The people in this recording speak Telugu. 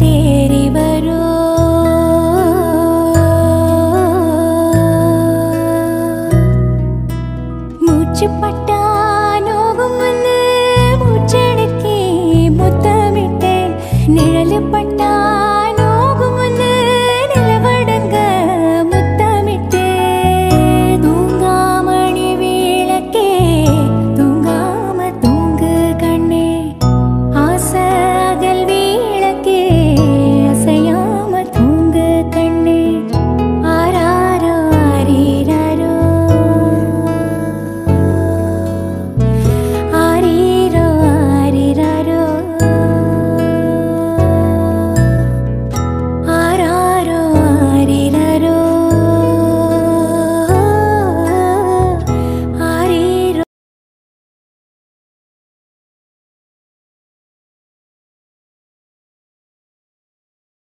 ತೇರಿವರು ಮುಚ್ಚುಪಟ್ಟ